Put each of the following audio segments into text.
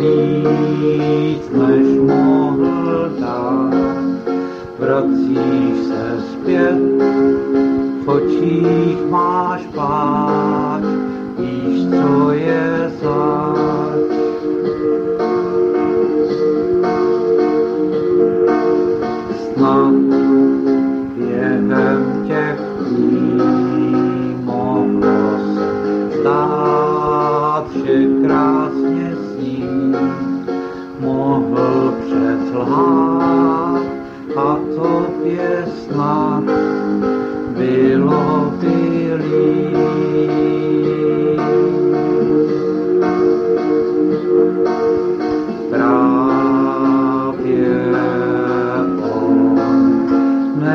víc, než mohl dát. Vracíš se zpět, v očích máš pláč, víš, co je zač. Snad během těch dní mohlo se zdát,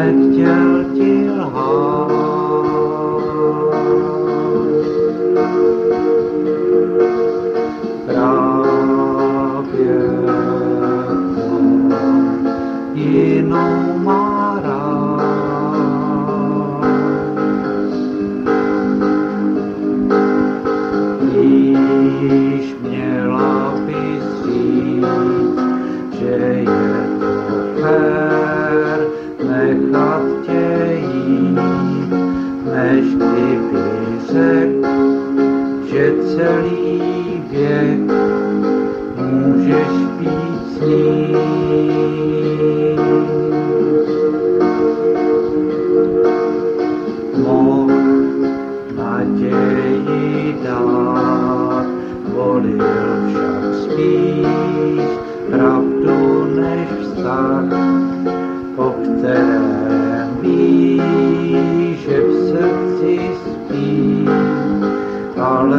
nechtěl ti lhát. Právě jinou má celý věk můžeš být s ním. Mohl naději volil spíš než kterém